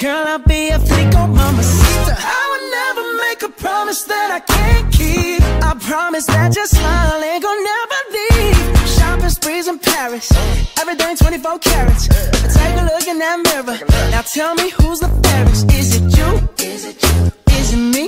Girl, I'll be a flico, mama sister. I would never make a promise that I can't keep. I promise that your smile ain't gonna never leave. Shopping sprees in Paris. Everything 24 carats. Take a look in that mirror. Now tell me who's the fairest. Is it you? Is it you? Is it me?